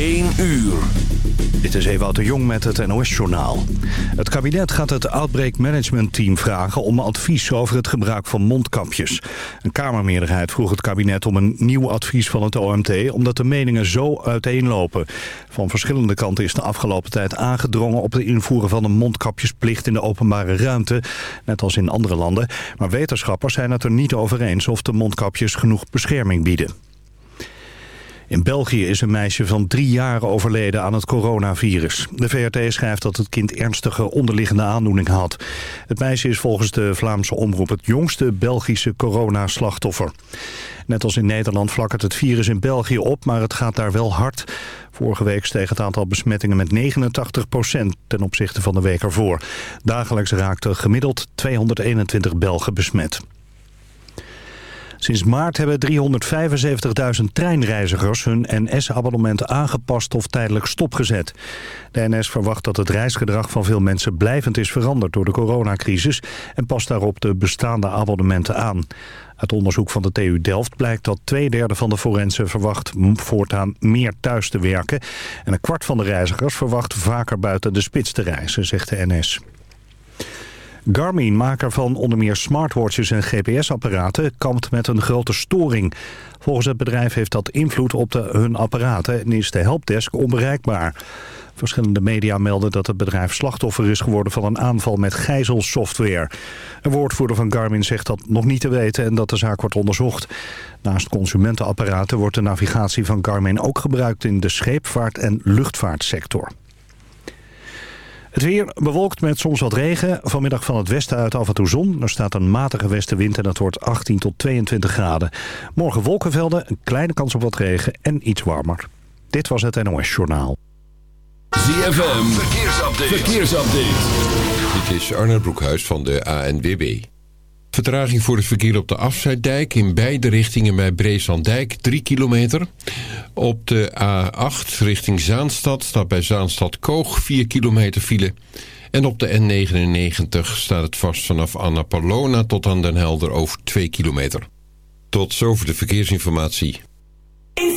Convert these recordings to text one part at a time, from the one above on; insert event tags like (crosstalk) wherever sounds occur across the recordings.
1 uur. Dit is Ewout de Jong met het NOS-journaal. Het kabinet gaat het Outbreak Management Team vragen om advies over het gebruik van mondkapjes. Een Kamermeerderheid vroeg het kabinet om een nieuw advies van het OMT... omdat de meningen zo uiteenlopen. Van verschillende kanten is de afgelopen tijd aangedrongen... op het invoeren van een mondkapjesplicht in de openbare ruimte, net als in andere landen. Maar wetenschappers zijn het er niet over eens of de mondkapjes genoeg bescherming bieden. In België is een meisje van drie jaar overleden aan het coronavirus. De VRT schrijft dat het kind ernstige onderliggende aandoeningen had. Het meisje is volgens de Vlaamse omroep het jongste Belgische coronaslachtoffer. Net als in Nederland flakkert het virus in België op, maar het gaat daar wel hard. Vorige week steeg het aantal besmettingen met 89% ten opzichte van de week ervoor. Dagelijks raakten gemiddeld 221 Belgen besmet. Sinds maart hebben 375.000 treinreizigers hun NS-abonnement aangepast of tijdelijk stopgezet. De NS verwacht dat het reisgedrag van veel mensen blijvend is veranderd door de coronacrisis en past daarop de bestaande abonnementen aan. Uit onderzoek van de TU Delft blijkt dat twee derde van de forensen verwacht voortaan meer thuis te werken. En een kwart van de reizigers verwacht vaker buiten de spits te reizen, zegt de NS. Garmin, maker van onder meer smartwatches en gps-apparaten, kampt met een grote storing. Volgens het bedrijf heeft dat invloed op de, hun apparaten en is de helpdesk onbereikbaar. Verschillende media melden dat het bedrijf slachtoffer is geworden van een aanval met gijzelsoftware. Een woordvoerder van Garmin zegt dat nog niet te weten en dat de zaak wordt onderzocht. Naast consumentenapparaten wordt de navigatie van Garmin ook gebruikt in de scheepvaart- en luchtvaartsector. Het weer bewolkt met soms wat regen. Vanmiddag van het westen uit af en toe zon. Er staat een matige westenwind en dat wordt 18 tot 22 graden. Morgen wolkenvelden, een kleine kans op wat regen en iets warmer. Dit was het NOS Journaal. ZFM, verkeersupdate. verkeersupdate. Dit is Arne Broekhuis van de ANWB. Vertraging voor het verkeer op de Afsluitdijk in beide richtingen bij Breeslanddijk 3 kilometer. Op de A8 richting Zaanstad staat bij Zaanstad Koog 4 kilometer file. En op de N99 staat het vast vanaf Annapolona tot aan Den Helder over 2 kilometer. Tot zover de verkeersinformatie. In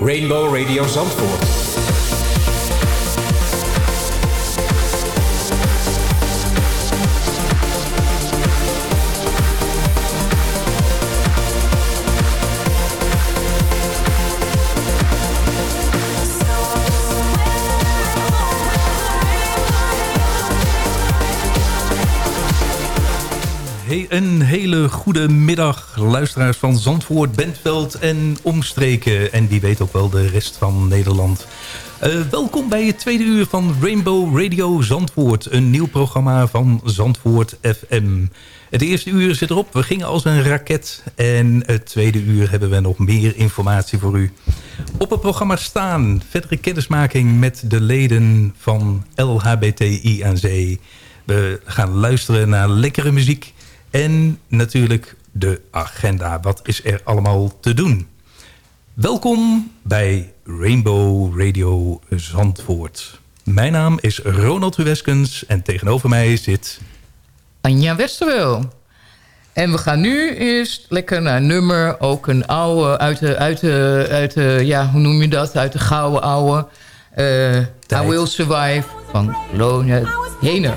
Rainbow Radio Zandvoort. Een hele goede middag, luisteraars van Zandvoort, Bentveld en omstreken. En wie weet ook wel de rest van Nederland. Eh, welkom bij het tweede uur van Rainbow Radio Zandvoort. Een nieuw programma van Zandvoort FM. Het eerste uur zit erop. We gingen als een raket. En het tweede uur hebben we nog meer informatie voor u. Op het programma staan verdere kennismaking met de leden van LHBTI aan Zee. We gaan luisteren naar lekkere muziek. En natuurlijk de agenda. Wat is er allemaal te doen? Welkom bij Rainbow Radio Zandvoort. Mijn naam is Ronald Huweskens en tegenover mij zit... Anja Westerwel. En we gaan nu eerst lekker naar een nummer. Ook een oude, uit de, uit de, uit de ja, hoe noem je dat? Uit de gouden oude. eh I Will Survive van Lona Hener.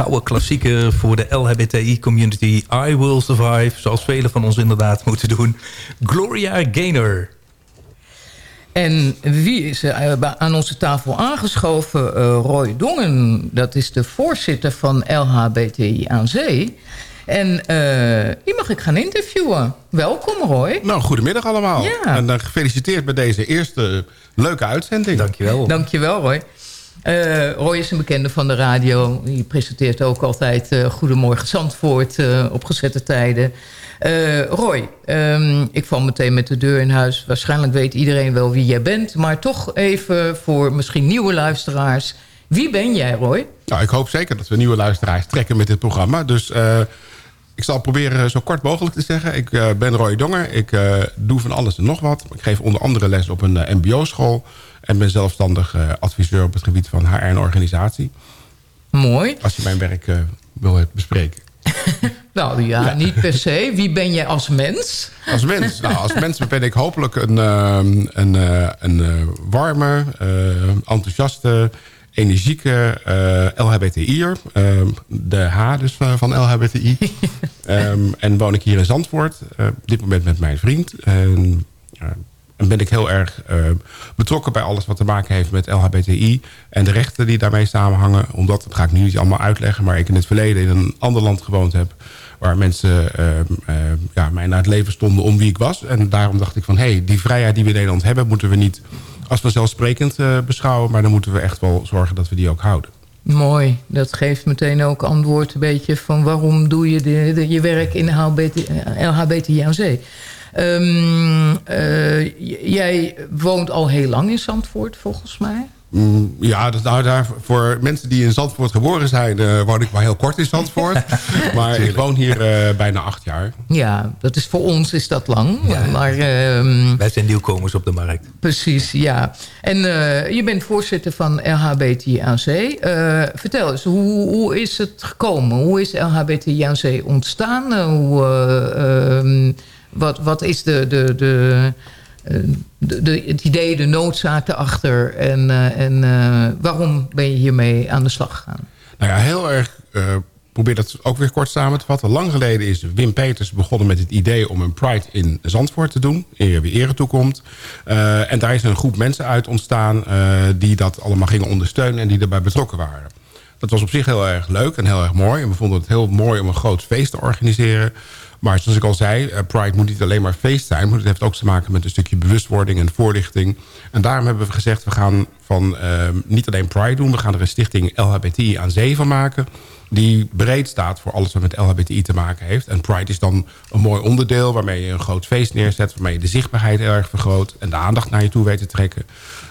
gouden klassieker voor de LHBTI-community. I Will Survive, zoals velen van ons inderdaad moeten doen. Gloria Gaynor. En wie is er eh, aan onze tafel aangeschoven? Eh, Roy Dongen, dat is de voorzitter van LHBTI aan Zee. En eh, die mag ik gaan interviewen. Welkom Roy. Nou, goedemiddag allemaal. Ja. En gefeliciteerd met deze eerste leuke uitzending. Dankjewel. Dankjewel Roy. Eh, Roy is een bekende van de radio. Die presenteert ook altijd eh, Goedemorgen Zandvoort eh, op gezette tijden. Roy, ehm, ik val meteen met de deur in huis. Waarschijnlijk weet iedereen wel wie jij bent. Maar toch even voor misschien nieuwe luisteraars. Wie ben jij, Roy? Nou, ik hoop zeker dat we nieuwe luisteraars trekken met dit programma. Dus ik zal proberen zo kort mogelijk te zeggen. Ik ben Roy Donger. Ik doe van alles en nog wat. Ik geef onder andere les op een mbo-school... En ben zelfstandig eh, adviseur op het gebied van HR en organisatie. Mooi. Als je mijn werk eh, wil bespreken. (laughs) Nou ja, niet per se. Wie ben jij als mens? Als mens, nou, als mens ben ik hopelijk een, een, eh, een eh, warme, enthousiaste, energieke eh LHBTI'er. De H dus van, van LHBTI. (laughs) Ehm, en woon ik hier in Zandvoort. op dit moment met mijn vriend. En, en ben ik heel erg eh, betrokken bij alles wat te maken heeft met LHBTI. En de rechten die daarmee samenhangen. Omdat, dat ga ik nu niet allemaal uitleggen. Maar ik in het verleden in een ander land gewoond heb. Waar mensen eh, eh, ja, mij naar het leven stonden om wie ik was. En daarom dacht ik van, hé, hey, die vrijheid die we in Nederland hebben... moeten we niet als vanzelfsprekend eh, beschouwen. Maar dan moeten we echt wel zorgen dat we die ook houden. Mooi. Dat geeft meteen ook antwoord een beetje van waarom doe je de, je werk in LHBT, LHBTIAC. Ehm eh, jij woont al heel lang in Zandvoort, volgens mij. Mm, ja, dat, nou, daar, voor mensen die in Zandvoort geboren zijn... eh, woon ik maar heel kort in Zandvoort. (laughs) maar ik woon hier eh, bijna acht jaar. Ja, dat is voor ons is dat lang. Maar ehm, Wij zijn nieuwkomers op de markt. precies, ja. En eh, je bent voorzitter van LHBTIAC. Eh vertel eens, hoe, hoe is het gekomen? Hoe is LHBTIAC ontstaan? Hoe, ehm, wat, wat is de, de, eh, de, de- het idee, de noodzaak erachter? En, eh, en eh, waarom ben je hiermee aan de slag gegaan? Nou ja, heel erg... probeer dat ook weer kort samen te vatten. Lang geleden is Wim Peters begonnen met het idee om een Pride in Zandvoort te doen. Eer wie ere toekomt. En daar is een groep mensen uit ontstaan die dat allemaal gingen ondersteunen en die erbij betrokken waren. Dat was op zich heel erg leuk en heel erg mooi. En we vonden het heel mooi om een groot feest te organiseren. Maar zoals ik al zei, eh, Pride moet niet alleen maar feest zijn... het heeft ook te maken met een stukje bewustwording en voorlichting. En daarom hebben we gezegd, we gaan van eh, niet alleen Pride doen... we gaan er een stichting LHBTI aan zee van maken... die breed staat voor alles wat met LHBTI te maken heeft. En Pride is dan een mooi onderdeel... waarmee je een groot feest neerzet... waarmee je de zichtbaarheid erg vergroot... en de aandacht naar je toe weet te trekken.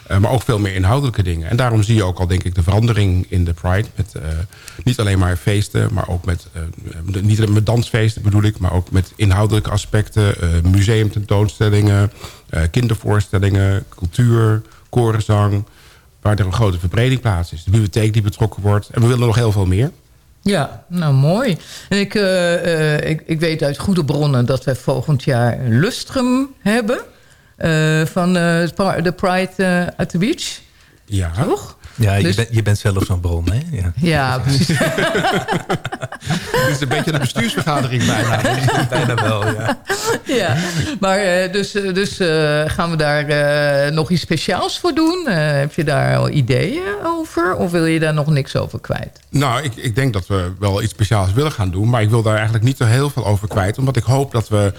Eh, maar ook veel meer inhoudelijke dingen. En daarom zie je ook al, denk ik, de verandering in de Pride. Met eh, niet alleen maar feesten, maar ook met... eh, niet met dansfeesten bedoel ik... maar ook met inhoudelijke aspecten. museumtentoonstellingen, kindervoorstellingen... cultuur, korenzang... waar er een grote verbreding plaats is. De bibliotheek die betrokken wordt. En we willen nog heel veel meer. Ja, nou mooi. En ik, ik, ik weet uit goede bronnen dat wij volgend jaar Lustrum hebben. Eh, van eh, de Pride eh, at the Beach. Ja. Toch? Ja, je, Dus- bent, je bent zelf zo'n bron, hè? Ja. Ja, (laughs) precies. Het is (laughs) een beetje een bestuursvergadering bijna. Bijna wel, ja. ja. Maar eh, dus, dus eh, gaan we daar eh, nog iets speciaals voor doen? Eh, heb je daar al ideeën over? Of wil je daar nog niks over kwijt? Nou, ik, ik denk dat we wel iets speciaals willen gaan doen. Maar ik wil daar eigenlijk niet zo heel veel over kwijt. Omdat ik hoop dat we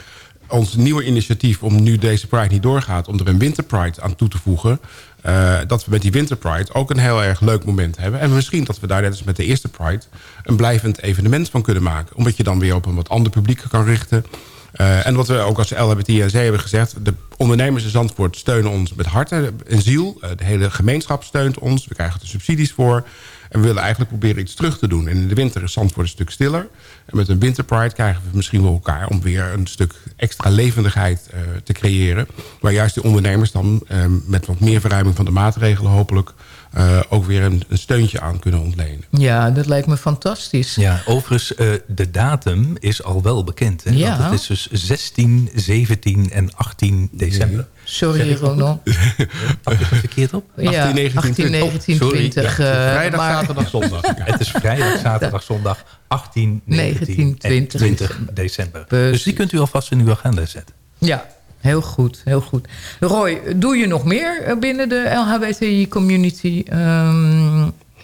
ons nieuwe initiatief... om nu deze Pride niet doorgaat... om er een Winter Pride aan toe te voegen... eh, dat we met die Winter Pride ook een heel erg leuk moment hebben. En misschien dat we daar net als met de eerste Pride... een blijvend evenement van kunnen maken. Omdat je dan weer op een wat ander publiek kan richten... Eh, en wat we ook als LHBTIC hebben gezegd... de ondernemers in Zandvoort steunen ons met hart en ziel. Eh, de hele gemeenschap steunt ons. We krijgen er subsidies voor. En we willen eigenlijk proberen iets terug te doen. En in de winter is Zandvoort een stuk stiller. En met een winterpride krijgen we misschien wel elkaar... om weer een stuk extra levendigheid eh, te creëren. Waar juist de ondernemers dan eh, met wat meer verruiming van de maatregelen hopelijk... eh, ook weer een, een steuntje aan kunnen ontlenen. Ja, dat lijkt me fantastisch. Ja, overigens, eh, de datum is al wel bekend. Hè? Ja. Want het is dus 16, 17 en 18 december. Sorry, Ronald. (laughs) Pak ik het verkeerd op? Ja, 18, 19, 18, 19, Sorry, 20. ja, eh, Vrijdag, maar- zaterdag, zondag. Ja. (laughs) Het is vrijdag, zaterdag, zondag 18, 19, 19, en 20 20 december. Precies. Dus die kunt u alvast in uw agenda zetten. Ja, heel goed, heel goed. Roy, doe je nog meer eh, binnen de LHBTI-community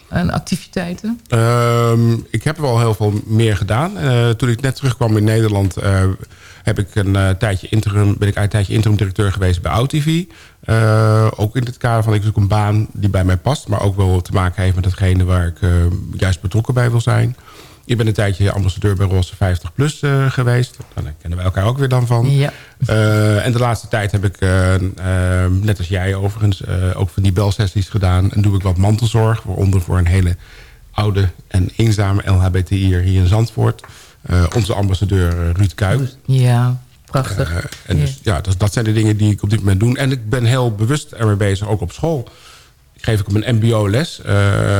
aan activiteiten? Ehm, ik heb wel heel veel meer gedaan. Eh, toen ik net terugkwam in Nederland... eh, heb ik een, eh, tijdje interim, ben ik een tijdje interim-directeur geweest bij OutTV. Eh, ook in het kader van ik zoek een baan die bij mij past... maar ook wel te maken heeft met hetgene waar ik eh, juist betrokken bij wil zijn. Ik ben een tijdje ambassadeur bij Rosse 50 Plus geweest. Nou, daar kennen wij elkaar ook weer dan van. Ja. En de laatste tijd heb ik, net als jij overigens, ook van die belsessies gedaan. En doe ik wat mantelzorg, waaronder voor een hele oude en eenzame LHBTI'er hier in Zandvoort. Eh, onze ambassadeur eh, Ruud Kuip. Ja, prachtig. Eh, en dus, ja, dat, dat zijn de dingen die ik op dit moment doe. En ik ben heel bewust ermee bezig, ook op school. Ik geef ook op een mbo-les.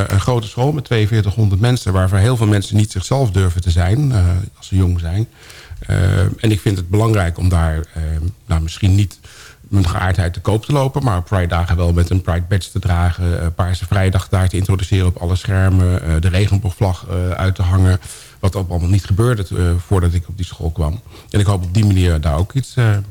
een grote school met 4200 mensen... waarvan heel veel mensen niet zichzelf durven te zijn... als ze jong zijn. En ik vind het belangrijk om daar... nou, misschien niet mijn geaardheid te koop te lopen... maar Pride-dagen wel met een Pride-badge te dragen... Paarse Vrijdag daar te introduceren op alle schermen... de regenboogvlag uit te hangen... wat ook allemaal niet gebeurde eh, voordat ik op die school kwam. En ik hoop op die manier daar ook iets eh, eh,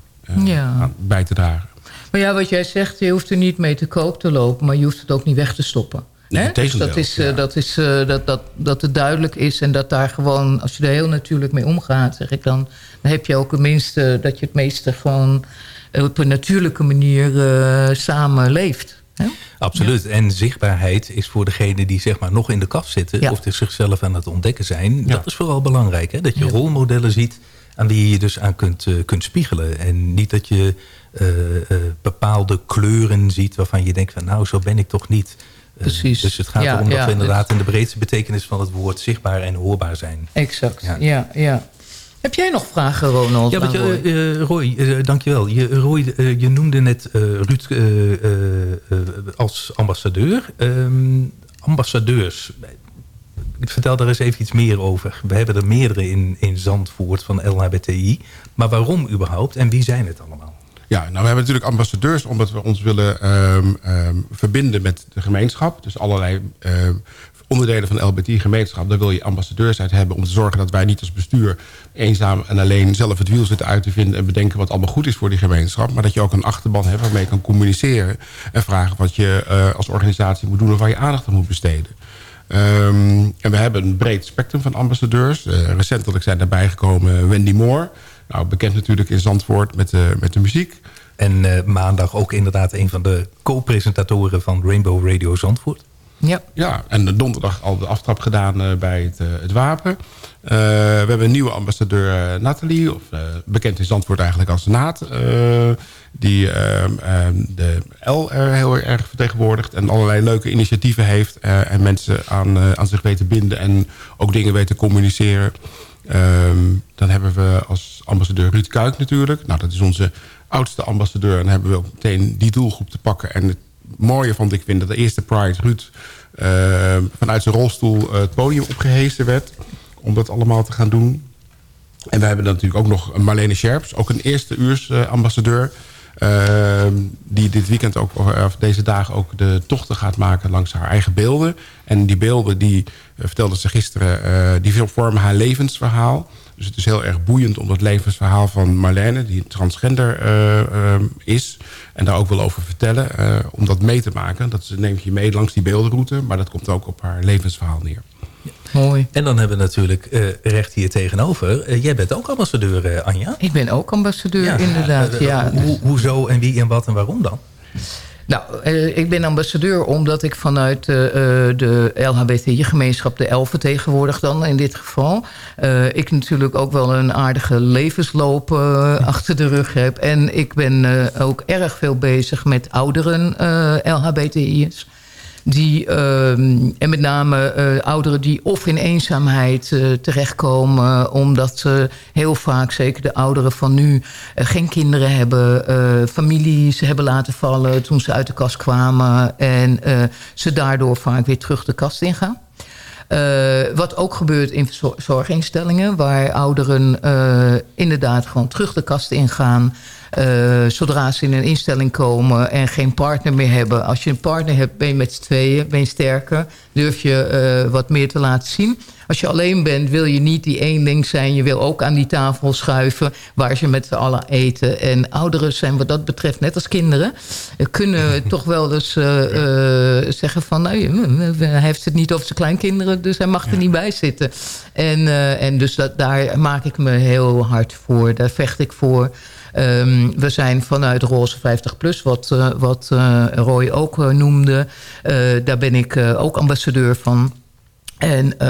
Ja. aan bij te dragen. Maar ja, wat jij zegt, je hoeft er niet mee te koop te lopen... maar je hoeft het ook niet weg te stoppen. Nee? Dus dat, is, eh, dat, is, dat, dat, dat het duidelijk is en dat daar gewoon... als je er heel natuurlijk mee omgaat, zeg ik dan... dan heb je ook het minste, dat je het meeste gewoon... op een natuurlijke manier eh, samen leeft. Hè? Absoluut. En zichtbaarheid is voor degene die zeg maar nog in de kast zitten... Ja. of die zichzelf aan het ontdekken zijn. Ja. Dat is vooral belangrijk. Hè? Dat je rolmodellen ziet aan wie je je dus aan kunt, eh, kunt spiegelen. En niet dat je eh, eh, bepaalde kleuren ziet waarvan je denkt van... nou, zo ben ik toch niet. Precies. Dus het gaat Ja, erom dat ja, we inderdaad dus- in de breedste betekenis van het woord... zichtbaar en hoorbaar zijn. Exact, Ja. ja. Heb jij nog vragen, Ronald? Ja, want aan Roy? je, eh, Roy, eh, dankjewel. Je, Roy, eh, je noemde net eh, Ruud eh, eh, eh, als ambassadeur. Ehm, ambassadeurs, vertel daar eens even iets meer over. We hebben er meerdere in, in Zandvoort van LHBTI. Maar waarom überhaupt en wie zijn het allemaal? Ja, nou we hebben natuurlijk ambassadeurs omdat we ons willen ehm, ehm, verbinden met de gemeenschap. Dus allerlei onderdelen van de LBT-gemeenschap. Daar wil je ambassadeurs uit hebben om te zorgen dat wij niet als bestuur eenzaam en alleen zelf het wiel zitten uit te vinden en bedenken wat allemaal goed is voor die gemeenschap. Maar dat je ook een achterban hebt waarmee je kan communiceren en vragen wat je eh, als organisatie moet doen of waar je aandacht aan moet besteden. Ehm, en we hebben een breed spectrum van ambassadeurs. Eh, recentelijk zijn daarbij gekomen Wendy Moore. Nou, bekend natuurlijk in Zandvoort met de, met de muziek. En eh, maandag ook inderdaad een van de co-presentatoren van Rainbow Radio Zandvoort. Ja. Ja, en donderdag al de aftrap gedaan eh, bij het, eh, het Wapen. Eh, we hebben een nieuwe ambassadeur, Nathalie. Of, bekend in Zandvoort eigenlijk als Naat. die ehm, ehm, de L er heel erg vertegenwoordigt. En allerlei leuke initiatieven heeft. en mensen aan, aan zich weten binden. En ook dingen weten communiceren. Ehm, dan hebben we als ambassadeur Ruud Kuik natuurlijk. Nou, dat is onze oudste ambassadeur. En hebben we meteen die doelgroep te pakken. En mooie vond ik vind dat de eerste Pride Ruud... eh, vanuit zijn rolstoel eh, het podium opgehezen werd. Om dat allemaal te gaan doen. En we hebben natuurlijk ook nog Marlene Scherps. Ook een eerste uurs eh, ambassadeur. die dit weekend ook, of deze dagen ook de tochten gaat maken langs haar eigen beelden. En die beelden, die vertelde ze gisteren, die vormen haar levensverhaal. Dus het is heel erg boeiend om dat levensverhaal van Marlene... die transgender eh, eh, is en daar ook wil over vertellen... eh, om dat mee te maken. Dat neemt je mee langs die beeldenroute... maar dat komt ook op haar levensverhaal neer. Mooi. En dan hebben we natuurlijk eh, recht hier tegenover. jij bent ook ambassadeur, Anja. Ik ben ook ambassadeur, Ja, inderdaad. ja. Hoe, hoezo en wie en wat en waarom dan? Nou, eh, ik ben ambassadeur omdat ik vanuit eh, eh, de LHBTI-gemeenschap... de L vertegenwoordig dan in dit geval... eh, ik natuurlijk ook wel een aardige levensloop eh, achter de rug heb. En ik ben eh, ook erg veel bezig met ouderen eh LHBTI'ers... Die, ehm, en met name eh, ouderen die of in eenzaamheid eh, terechtkomen... omdat ze heel vaak, zeker de ouderen van nu... eh, geen kinderen hebben, families hebben laten vallen... toen ze uit de kast kwamen... en ze daardoor vaak weer terug de kast ingaan. Eh, wat ook gebeurt in zorginstellingen... waar ouderen eh, inderdaad gewoon terug de kast ingaan... eh, zodra ze in een instelling komen en geen partner meer hebben. Als je een partner hebt, ben je met z'n tweeën, ben je sterker. Durf je wat meer te laten zien. Als je alleen bent, wil je niet die eenling zijn. Je wil ook aan die tafel schuiven waar ze met z'n allen eten. En ouderen zijn wat dat betreft, net als kinderen... kunnen (laughs) toch wel eens eh, eh, zeggen van... Nou, hij heeft het niet over zijn kleinkinderen, dus hij mag er niet bij zitten. En, eh, en dus dat, daar maak ik me heel hard voor. Daar vecht ik voor. Ehm, we zijn vanuit Roze 50 Plus, wat, wat Roy ook noemde. daar ben ik ook ambassadeur van. En eh,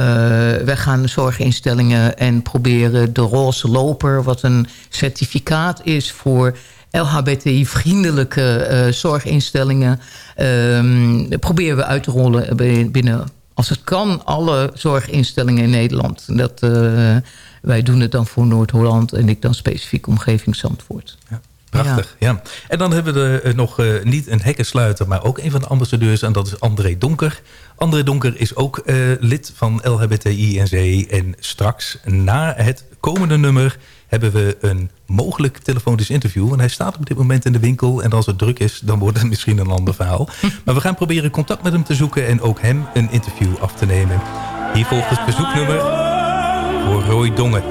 wij gaan zorginstellingen en proberen de roze loper... wat een certificaat is voor LHBTI-vriendelijke eh, zorginstellingen... ehm, proberen we uit te rollen binnen, als het kan, alle zorginstellingen in Nederland. Dat, eh, wij doen het dan voor Noord-Holland... en ik dan specifiek omgeving Zandvoort. Prachtig, ja. En dan hebben we er nog eh, niet een hekkensluiter... maar ook een van de ambassadeurs en dat is André Donker. André Donker is ook eh, lid van LHBTI-NC. En straks na het komende nummer hebben we een mogelijk telefonisch interview. En hij staat op dit moment in de winkel. En als het druk is, dan wordt het (laughs) misschien een ander verhaal. (laughs) Maar we gaan proberen contact met hem te zoeken... en ook hem een interview af te nemen. Hier volgt het verzoeknummer voor Roy Dongen.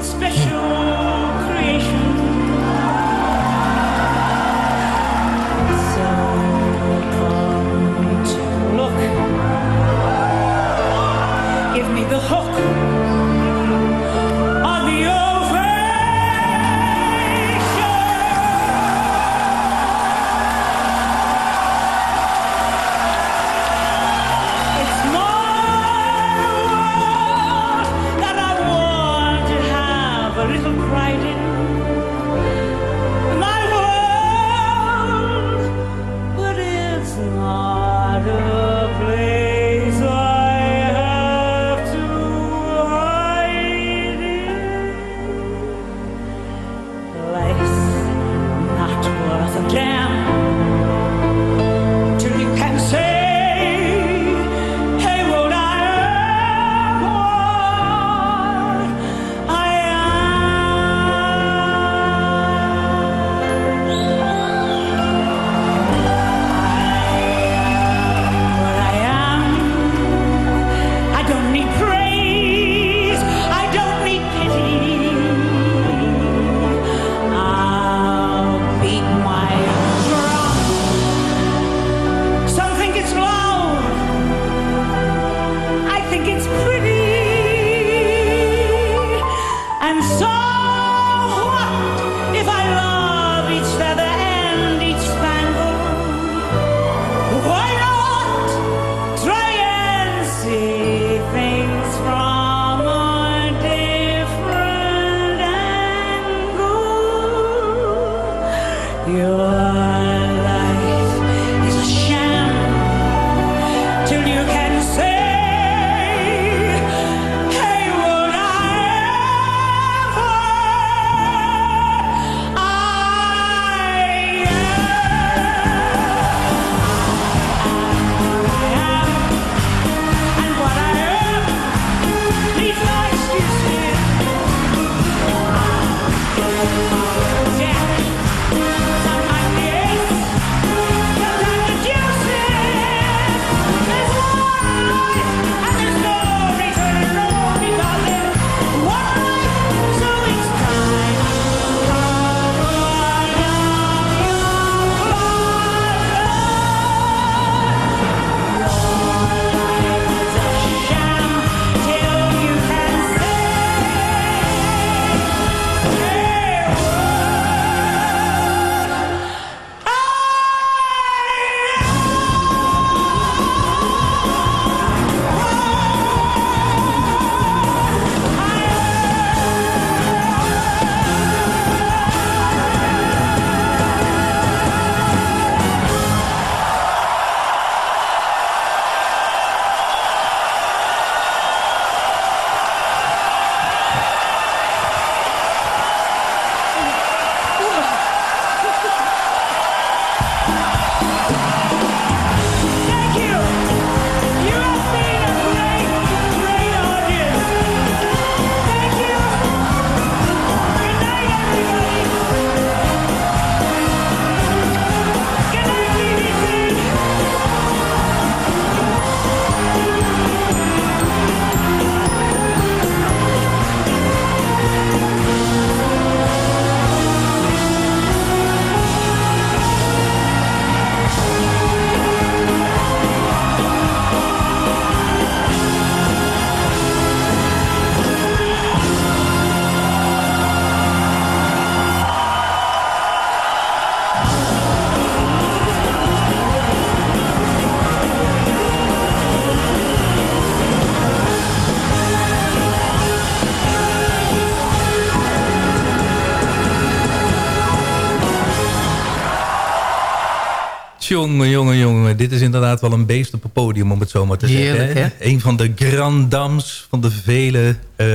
Jongen, jongen, jongen. Dit is inderdaad wel een beest op het podium, om het zo maar te Heerlijk, zeggen. hè? Een van de grand dames van de vele eh,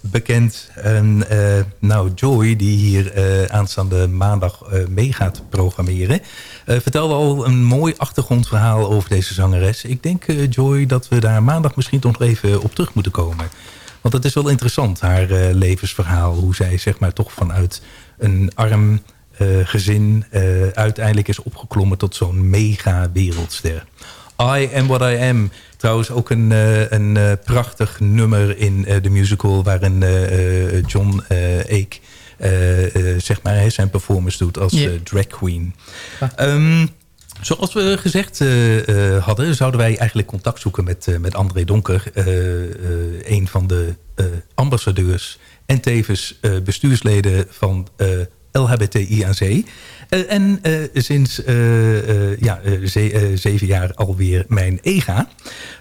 bekend. En eh, nou, Joy, die hier eh, aanstaande maandag mee gaat programmeren... vertelde al een mooi achtergrondverhaal over deze zangeres. Ik denk, Joy, dat we daar maandag misschien toch nog even op terug moeten komen. Want het is wel interessant, haar levensverhaal. Hoe zij zeg maar toch vanuit een arm gezin eh, uiteindelijk is opgeklommen tot zo'n mega wereldster. I Am What I Am. Trouwens ook een, eh, een eh, prachtig nummer in eh, de musical... waarin eh, eh, John eh eh, eh, zeg maar, zijn performance doet als eh, drag queen. Ehm, Zoals we gezegd eh, eh, hadden, zouden wij eigenlijk contact zoeken met, eh, met André Donker. eh, eh, een van de eh, ambassadeurs en tevens eh, bestuursleden van eh, LHBTI aan Zee. Eh, en eh, sinds eh, ja, ze- zeven jaar alweer mijn EGA.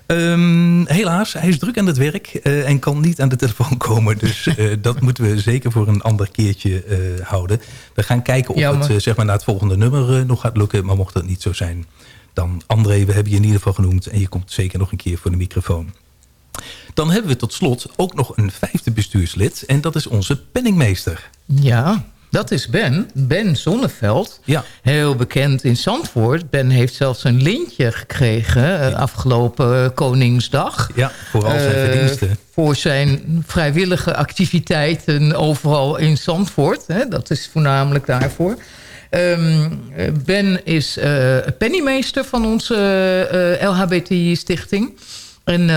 Ehm, helaas, hij is druk aan het werk en kan niet aan de telefoon komen. Dus (laughs) dat moeten we zeker voor een ander keertje houden. We gaan kijken of Jammer. het zeg maar, naar het volgende nummer nog gaat lukken. Maar mocht dat niet zo zijn, dan André, we hebben je in ieder geval genoemd. En je komt zeker nog een keer voor de microfoon. Dan hebben we tot slot ook nog een vijfde bestuurslid. En dat is onze penningmeester. Ja, dat is Ben. Ben Zonneveld. Ja. Heel bekend in Zandvoort. Ben heeft zelfs een lintje gekregen eh, afgelopen eh, Koningsdag. Ja, voor al zijn Eh, verdiensten. Voor zijn vrijwillige activiteiten overal in Zandvoort. Hè, dat is voornamelijk daarvoor. Ehm, eh, ben is pennymeester van onze eh LHBTI-stichting. En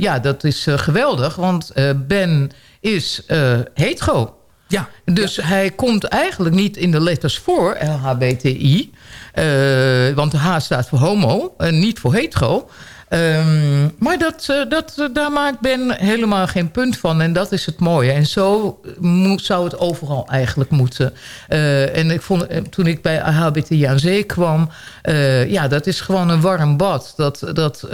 ja, dat is geweldig, want Ben is hetero. Ja, Dus hij komt eigenlijk niet in de letters voor LHBTI. eh, want de H staat voor homo en niet voor hetero. Ehm, maar dat, eh, dat, eh, daar maakt Ben helemaal geen punt van. En dat is het mooie. En zo moet, zou het overal eigenlijk moeten. En ik vond, toen ik bij LHBTI aan zee kwam... ja, dat is gewoon een warm bad. Dat, dat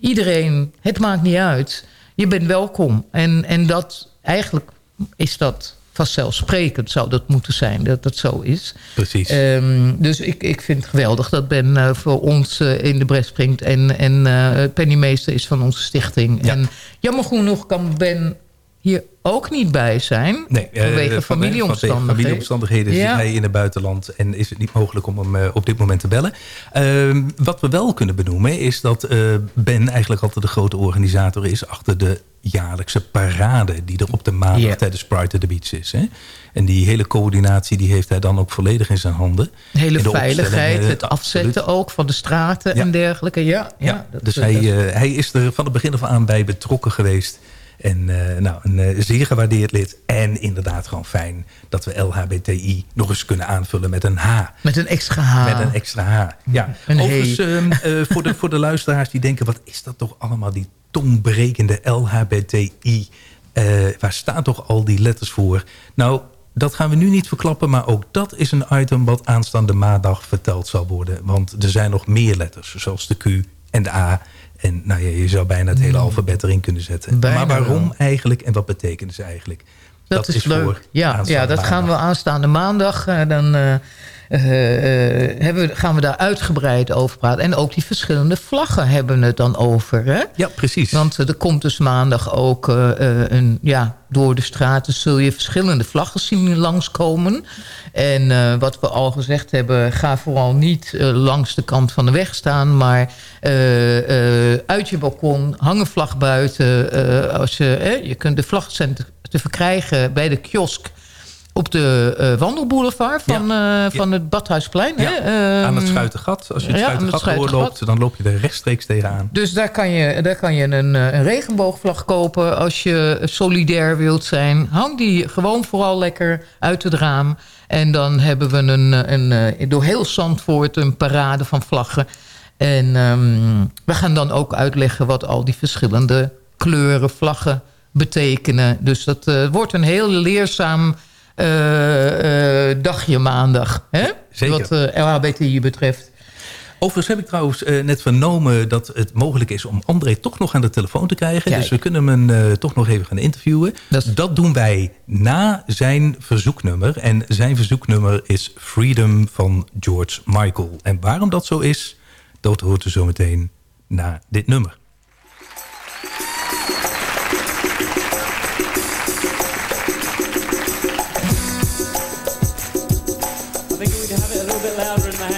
iedereen, het maakt niet uit. Je bent welkom. En, en dat eigenlijk is dat vanzelfsprekend zou dat moeten zijn, dat dat zo is. Precies. Ehm, dus ik, ik vind het geweldig dat Ben eh, voor ons eh, in de bres springt. En, en pennymeester is van onze stichting. Ja. En jammer genoeg kan Ben hier ook niet bij zijn. Nee, eh, vanwege van- familieomstandigheden. vanwege familieomstandigheden zit Ja. hij in het buitenland en is het niet mogelijk om hem eh, op dit moment te bellen. Ehm, wat we wel kunnen benoemen is dat eh, Ben eigenlijk altijd de grote organisator is achter de jaarlijkse parade die er op de maandag tijdens Pride at the Beach is. Hè? En die hele coördinatie die heeft hij dan ook volledig in zijn handen. De hele de veiligheid, het afzetten ook van de straten Ja. en dergelijke. Ja, ja, dus hij, eh, hij is er van het begin af aan bij betrokken geweest. En eh, nou, een eh, zeer gewaardeerd lid. En inderdaad gewoon fijn dat we LHBTI nog eens kunnen aanvullen met een H. met een extra H. Met een extra H. Ja. Een Overigens, ehm, eh, voor, de, voor de luisteraars die denken... wat is dat toch allemaal, die tongbrekende LHBTI? Waar staan toch al die letters voor? Nou, dat gaan we nu niet verklappen... maar ook dat is een item wat aanstaande maandag verteld zal worden. Want er zijn nog meer letters, zoals de Q en de A... En nou ja, je zou bijna het hele alfabet erin kunnen zetten. Hmm. Bijna maar waarom wel. eigenlijk en wat betekenen ze eigenlijk? Dat, is, leuk. voor Ja, ja, dat gaan we aanstaande maandag. eh, dan eh, hebben we, gaan we daar uitgebreid over praten. En ook die verschillende vlaggen hebben het dan over. Hè? Ja, precies. Want eh, er komt dus maandag ook eh, eh, een, ja, door de straten zul je verschillende vlaggen zien langskomen. En eh, wat we al gezegd hebben, ga vooral niet eh, langs de kant van de weg staan. Maar eh, eh, uit je balkon, hang een vlag buiten. eh, als je, eh, je kunt de vlag te verkrijgen bij de kiosk op de eh, wandelboulevard van, eh, van het Badhuisplein. Ja, hè? aan het Ehm, Schuitengat. Als je het Schuitengat doorloopt, dan loop je er rechtstreeks tegenaan. Dus daar kan je, daar kan je een, eh, een regenboogvlag kopen als je solidair wilt zijn. Hang die gewoon vooral lekker uit het raam. En dan hebben we een, een, door heel Zandvoort een parade van vlaggen. En ehm, we gaan dan ook uitleggen wat al die verschillende kleuren, vlaggen betekenen. Dus dat wordt een heel leerzaam eh, eh, dagje maandag. Hè? Zeker. Wat eh, LHBTI betreft. Overigens heb ik trouwens net vernomen dat het mogelijk is om André toch nog aan de telefoon te krijgen. Dus we kunnen hem uh, toch nog even gaan interviewen. Dat, doen wij na zijn verzoeknummer. En zijn verzoeknummer is Freedom van George Michael. En waarom dat zo is, dat hoort u zometeen na dit nummer. little bit louder in the house.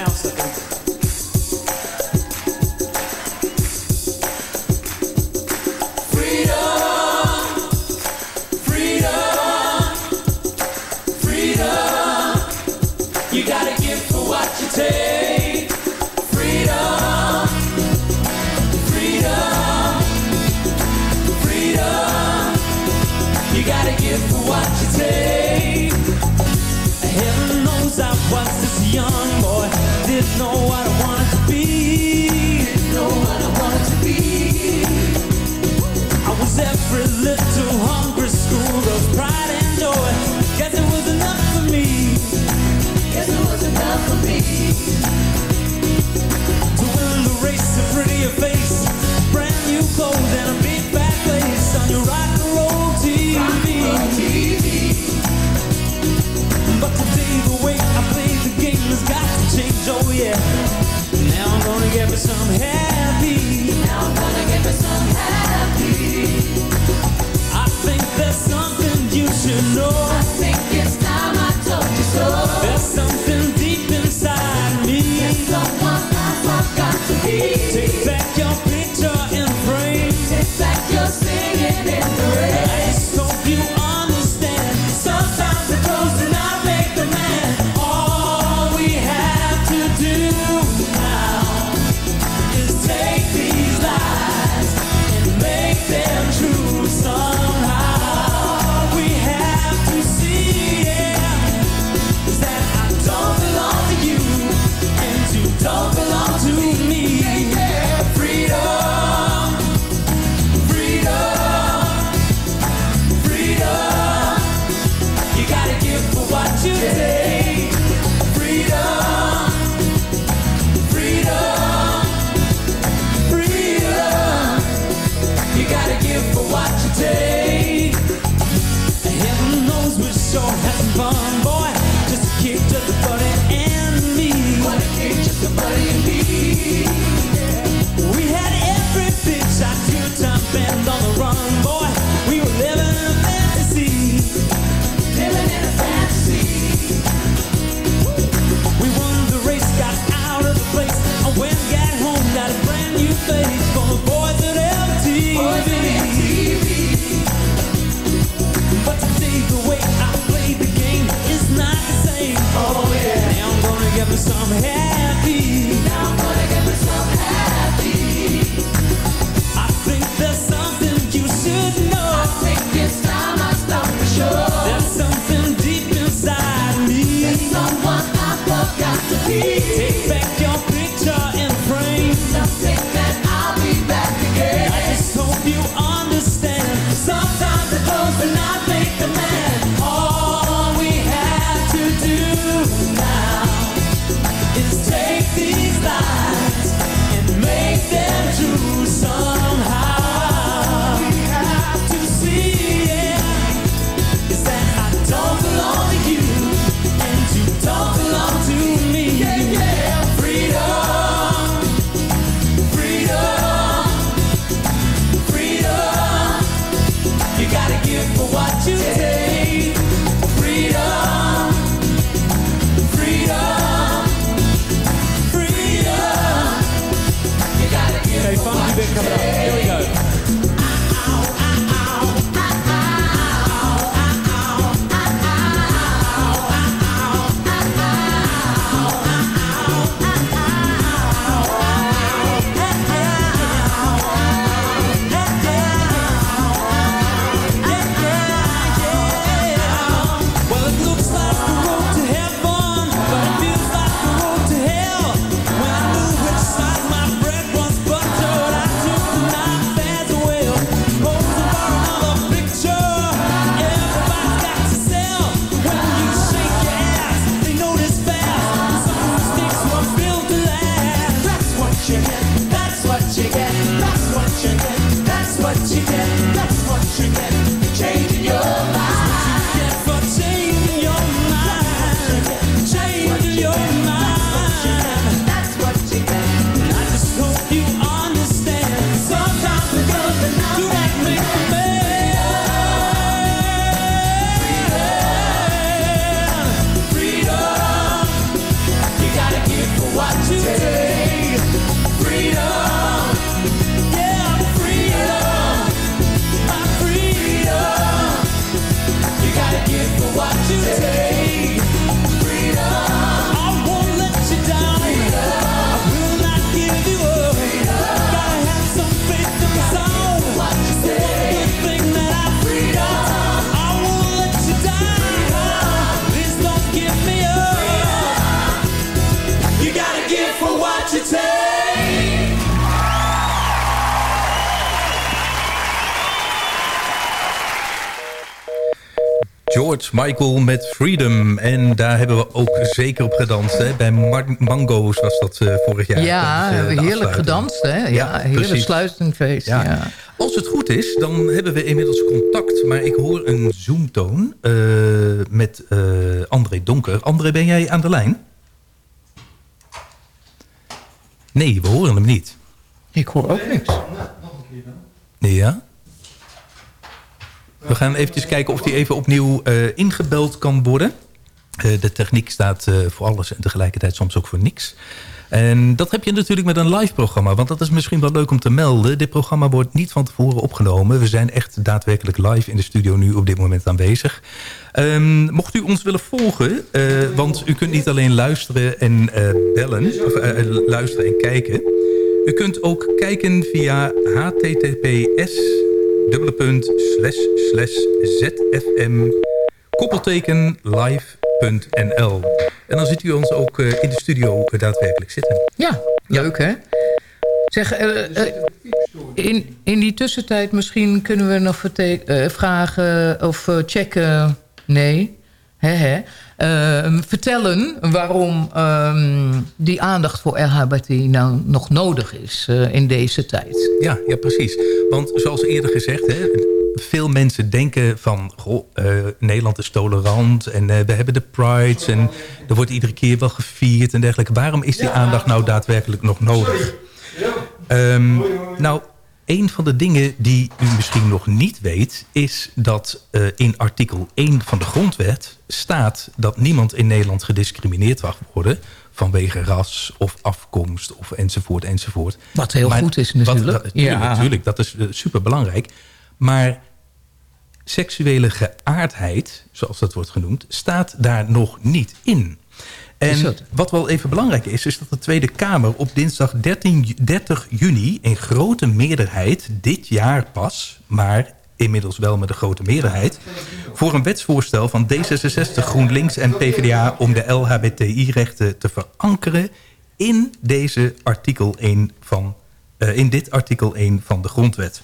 Met Freedom. En daar hebben we ook zeker op gedanst. Hè? Bij Mar- Mango's was dat eh, vorig jaar. Ja, eh, hebben de we heerlijk gedanst. Hè? Ja, heerlijk precies. sluitingfeest. Ja. Ja. Als het goed is, dan hebben we inmiddels contact. Maar ik hoor een zoomtoon eh, met eh, André Donker. André, ben jij aan de lijn? Nee, we horen hem niet. Ik hoor ook niks. Ja? We gaan eventjes kijken of die even opnieuw eh, ingebeld kan worden. Eh, de techniek staat eh, voor alles en tegelijkertijd soms ook voor niks. En dat heb je natuurlijk met een live programma. Want dat is misschien wel leuk om te melden. Dit programma wordt niet van tevoren opgenomen. We zijn echt daadwerkelijk live in de studio nu op dit moment aanwezig. Ehm, mocht u ons willen volgen, want u kunt niet alleen luisteren en bellen, of luisteren en kijken. U kunt ook kijken via https dubbele punt slash slash zfm koppelteken live.nl. En dan ziet u ons ook eh, in de studio eh, daadwerkelijk zitten. Ja, leuk hè? Zeg, eh, eh, in, in die tussentijd misschien kunnen we nog eh, vragen of eh, checken... Nee, hè, hè. Eh, vertellen waarom ehm, die aandacht voor LHBT nou nog nodig is eh, in deze tijd. Ja, ja, precies. Want zoals eerder gezegd, hè, veel mensen denken van... Goh, eh, Nederland is tolerant en eh, we hebben de prides... en er wordt iedere keer wel gevierd en dergelijke. Waarom is die aandacht nou daadwerkelijk nog nodig? Ehm, nou, een van de dingen die u misschien nog niet weet... is dat eh, in artikel 1 van de grondwet staat... dat niemand in Nederland gediscrimineerd mag worden... vanwege ras of afkomst of enzovoort enzovoort. Wat heel goed is natuurlijk. Wat, dat- tuurlijk, Ja. natuurlijk, dat is super belangrijk. Maar seksuele geaardheid, zoals dat wordt genoemd... staat daar nog niet in. En wat wel even belangrijk is... is dat de Tweede Kamer op dinsdag 13, ju- 30 juni... in grote meerderheid dit jaar pas... maar inmiddels wel met een grote meerderheid... voor een wetsvoorstel van D66, GroenLinks en PvdA... om de LHBTI-rechten te verankeren in deze artikel 1 van... eh, in dit artikel 1 van de grondwet.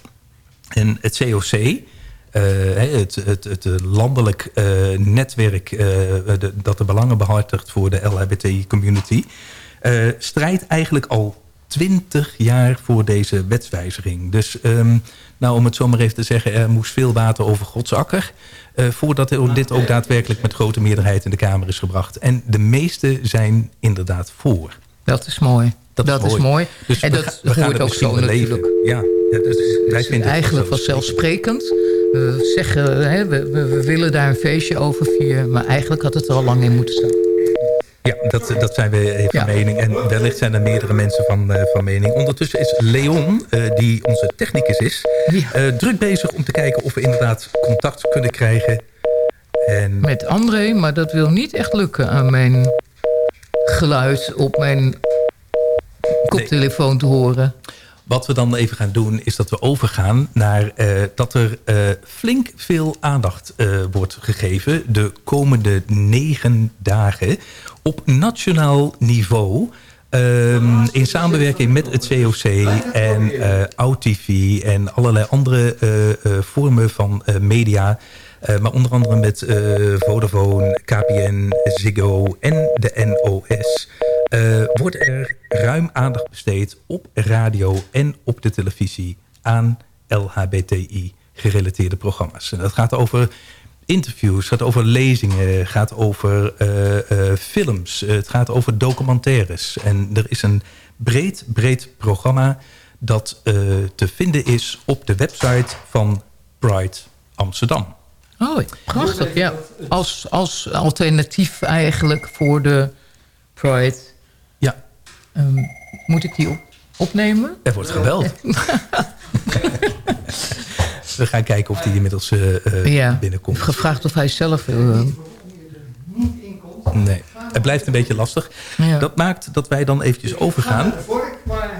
En het COC, het, het, het landelijk eh, netwerk eh, de- dat de belangen behartigt voor de LHBTI-community... eh, strijdt eigenlijk al twintig jaar voor deze wetswijziging. Dus ehm, nou, om het zo maar even te zeggen... er moest veel water over Gods akker... eh, voordat dit ook daadwerkelijk met grote meerderheid in de Kamer is gebracht. En de meeste zijn inderdaad voor. Dat is mooi. Dat, is mooi. Dus en dat hoort ook zo natuurlijk. Ja, ja dus wij vinden het Eigenlijk vanzelfsprekend. We zeggen, hè, we, we, willen daar een feestje over vieren... maar eigenlijk had het er al lang in moeten staan. Ja, dat, dat zijn we even van mening. En wellicht zijn er meerdere mensen van, eh, van mening. Ondertussen is Leon, eh, die onze technicus is... eh, druk bezig om te kijken of we inderdaad contact kunnen krijgen. En Met André, maar dat wil niet echt lukken aan mijn geluid... op mijn koptelefoon te horen. Wat we dan even gaan doen is dat we overgaan naar eh, dat er eh, flink veel aandacht eh, wordt gegeven... de komende negen dagen op nationaal niveau... Ehm, in samenwerking met het COC en OutTV en allerlei andere vormen van media... Maar onder andere met Vodafone, KPN, Ziggo en de NOS... eh, wordt er ruim aandacht besteed op radio en op de televisie... aan LHBTI-gerelateerde programma's. En dat gaat over interviews, gaat over lezingen, gaat over eh, eh, films... het gaat over documentaires. En er is een breed, breed programma dat te vinden is op de website van Pride Amsterdam. Oh, prachtig, ja. Als, als alternatief eigenlijk voor de Pride. Ehm, moet ik die op, opnemen? Er wordt gebeld. (laughs) We gaan kijken of die inmiddels eh, ja. binnenkomt. Gevraagd of hij zelf... eh, Nee, het blijft een beetje lastig. Ja. Dat maakt dat wij dan eventjes overgaan.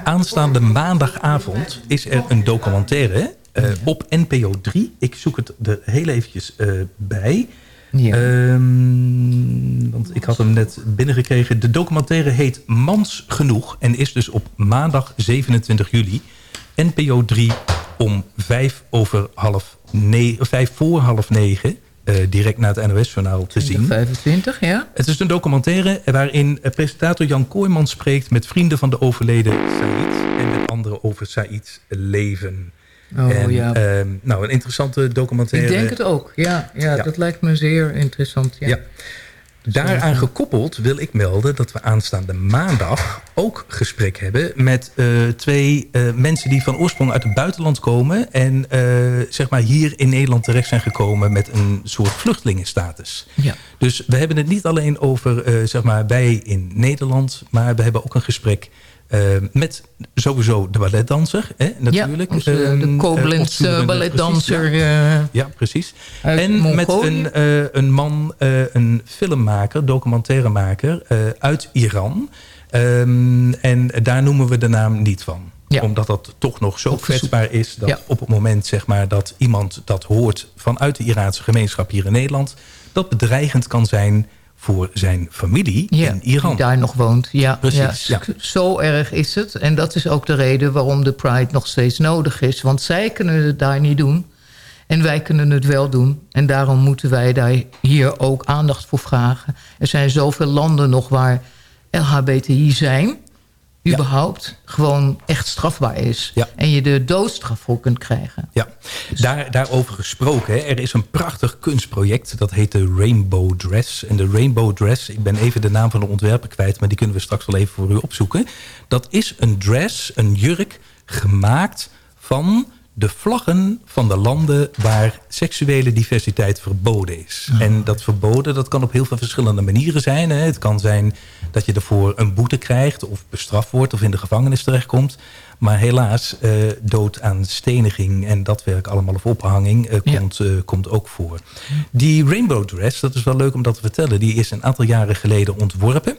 Aanstaande maandagavond is er een documentaire eh, op NPO 3. Ik zoek het er heel eventjes eh, Ehm, want ik had hem net binnengekregen. De documentaire heet Mans Genoeg en is dus op maandag 27 juli. NPO 3 om vijf, over half vijf voor half negen eh, direct na het NOS-journaal te zien. 25, ja. Het is een documentaire waarin eh, presentator Jan Kooijman spreekt... met vrienden van de overleden Said en met anderen over Said's leven. Oh, en, ja. ehm, nou, een interessante documentaire. Ik denk het ook. Ja, ja, Ja. dat lijkt me zeer interessant. Ja. Ja. Daaraan gekoppeld wil ik melden dat we aanstaande maandag ook gesprek hebben met eh, twee eh, mensen die van oorsprong uit het buitenland komen en eh, zeg maar hier in Nederland terecht zijn gekomen met een soort vluchtelingenstatus. Ja. Dus we hebben het niet alleen over zeg maar wij in Nederland, maar we hebben ook een gesprek eh, met sowieso de balletdanser, hè, natuurlijk. Ja, onze, de Ehm, eh, Koblenz eh, balletdanser. precies, ja. Ja, precies. En met een, een man, een filmmaker, documentairemaker uit Iran. Ehm, en daar noemen we de naam niet van. Ja. Omdat dat toch nog zo kwetsbaar is... dat Ja. op het moment zeg maar, dat iemand dat hoort vanuit de Iraanse gemeenschap hier in Nederland... dat bedreigend kan zijn voor zijn familie ja, in Iran. die daar nog woont. Ja, Precies, ja. ja. Zo erg is het. En dat is ook de reden waarom de Pride nog steeds nodig is. Want zij kunnen het daar niet doen. En wij kunnen het wel doen. En daarom moeten wij daar hier ook aandacht voor vragen. Er zijn zoveel landen nog waar LHBTI zijn... überhaupt gewoon echt strafbaar is. Ja. En je de doodstraf voor kunt krijgen. Ja, Daar, daarover gesproken. Hè. Er is een prachtig kunstproject. Dat heet de Rainbow Dress. En de Rainbow Dress, ik ben even de naam van de ontwerper kwijt... maar die kunnen we straks wel even voor u opzoeken. Dat is een dress, een jurk, gemaakt van de vlaggen van de landen... waar seksuele diversiteit verboden is. En dat verboden, dat kan op heel veel verschillende manieren zijn. Hè. Het kan zijn dat je ervoor een boete krijgt... of bestraft wordt of in de gevangenis terechtkomt... Maar helaas, eh, dood aan steniging en dat werk allemaal of ophanging eh, Ja. komt, eh, komt ook voor. Die Rainbow Dress, dat is wel leuk om dat te vertellen... die is een aantal jaren geleden ontworpen.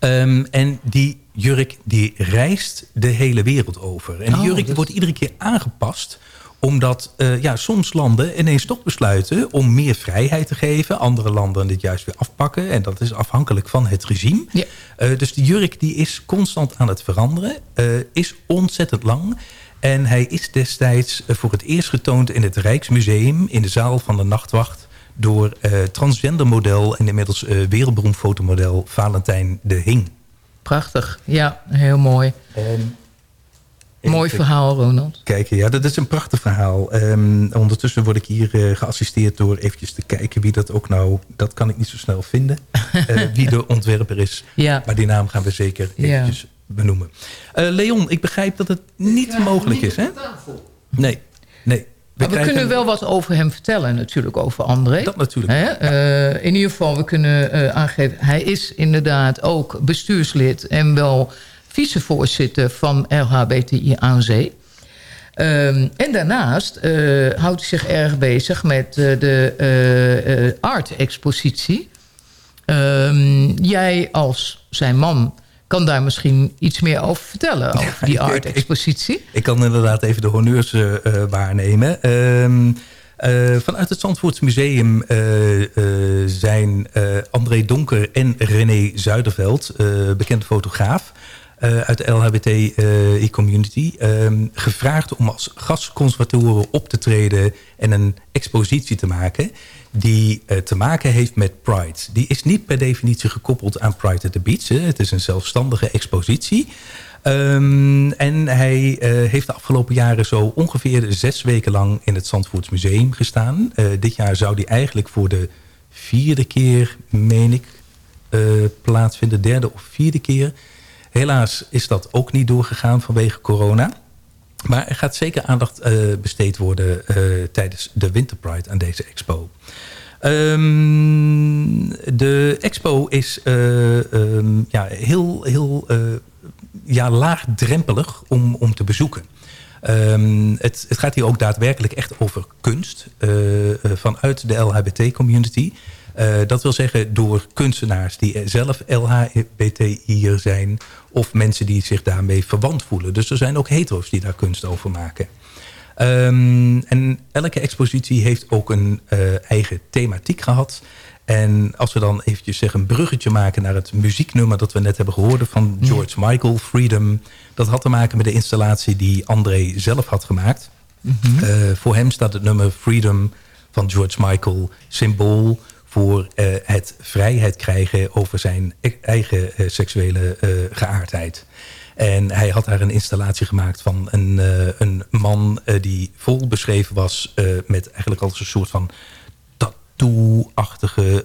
Ehm, en die jurk die reist de hele wereld over. En die Oh, jurk wordt iedere keer aangepast omdat eh, ja, soms landen ineens toch besluiten om meer vrijheid te geven. Andere landen dit juist weer afpakken. En dat is afhankelijk van het regime. Ja. Eh, dus die jurk die is constant aan het veranderen. eh, is ontzettend lang. En hij is destijds voor het eerst getoond in het Rijksmuseum... in de zaal van de Nachtwacht... door eh transgendermodel en inmiddels eh wereldberoemd fotomodel Valentijn de Hing. Prachtig. Ja, heel mooi. Mooi verhaal, Ronald. Kijken, ja, dat is een prachtig verhaal. Ehm, ondertussen word ik hier eh, geassisteerd door eventjes te kijken wie dat ook nou... Dat kan ik niet zo snel vinden, (laughs) eh, wie de ontwerper is. Ja. Maar die naam gaan we zeker Ja. eventjes benoemen. Eh, Leon, ik begrijp dat het niet mogelijk is, hè? Nee. Maar we krijgen- kunnen wel wat over hem vertellen natuurlijk, over André. Dat natuurlijk. Hè? Eh, in ieder geval, we kunnen eh, aangeven... hij is inderdaad ook bestuurslid... en wel vicevoorzitter van LHBTI aan Zee. Ehm, en daarnaast eh, houdt hij zich erg bezig met de art-expositie. Ehm, jij als zijn man kan daar misschien iets meer over vertellen... over die ik- art-expositie. Ik kan inderdaad even de honneurs eh, eh, waarnemen. Ehm, eh, vanuit het Zandvoorts Museum zijn André Donker en René Zuiderveld, bekende fotograaf uit de LHBT-community, ehm, gevraagd om als gastconservatoren op te treden en een expositie te maken die eh, te maken heeft met Pride. Die is niet per definitie gekoppeld aan Pride at the Beach. Hè. Het is een zelfstandige expositie. Ehm, en hij eh, heeft de afgelopen jaren zo ongeveer zes weken lang in het Zandvoorts Museum gestaan. Eh, dit jaar zou die eigenlijk voor de vierde keer, meen ik, plaatsvinden. Derde of vierde keer. Helaas is dat ook niet doorgegaan vanwege corona. Maar er gaat zeker aandacht eh, besteed worden eh, tijdens de Winter Pride aan deze expo. Ehm, de expo is eh, ehm, ja, heel, heel laagdrempelig om, om te bezoeken. Ehm, het, het gaat hier ook daadwerkelijk echt over kunst vanuit de LHBT-community. Eh, dat wil zeggen door kunstenaars die zelf LHBTI'er zijn... of mensen die zich daarmee verwant voelen. Dus er zijn ook hetero's die daar kunst over maken. Ehm, en elke expositie heeft ook een eh, eigen thematiek gehad. En als we dan eventjes zeg, een bruggetje maken naar het muzieknummer... dat we net hebben gehoord van George Michael, Freedom... dat had te maken met de installatie die André zelf had gemaakt. Eh, voor hem staat het nummer Freedom van George Michael symbool voor eh, het vrijheid krijgen over zijn e- eigen eh, seksuele eh, geaardheid. En hij had daar een installatie gemaakt van een, een man die vol beschreven was met eigenlijk als een soort van tattoo-achtige